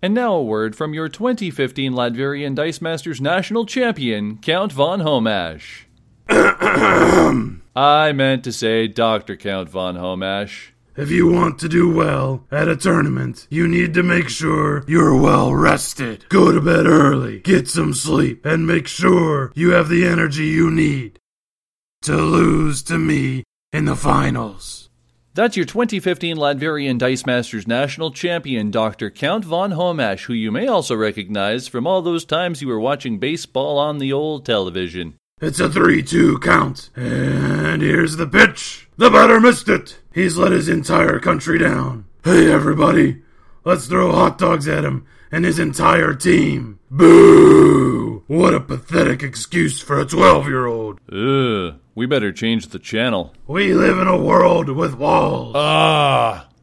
And now a word from your 2015 Latvian Dice Masters national champion, Count von Homash. I meant to say Dr. Count von Homash. If you want to do well at a tournament, you need to make sure you're well rested. Go to bed early, get some sleep, and make sure you have the energy you need to lose to me in the finals. That's your 2015 Latvian Dice Masters national champion, Dr. Count von Homash, who you may also recognize from all those times you were watching baseball on the old television. It's a 3 2 count. And here's the pitch. The batter missed it. He's let his entire country down. Hey, everybody, let's throw hot dogs at him and his entire team. Boo! Pathetic excuse for a 12 year old. Ugh, we better change the channel. We live in a world with walls. Ah!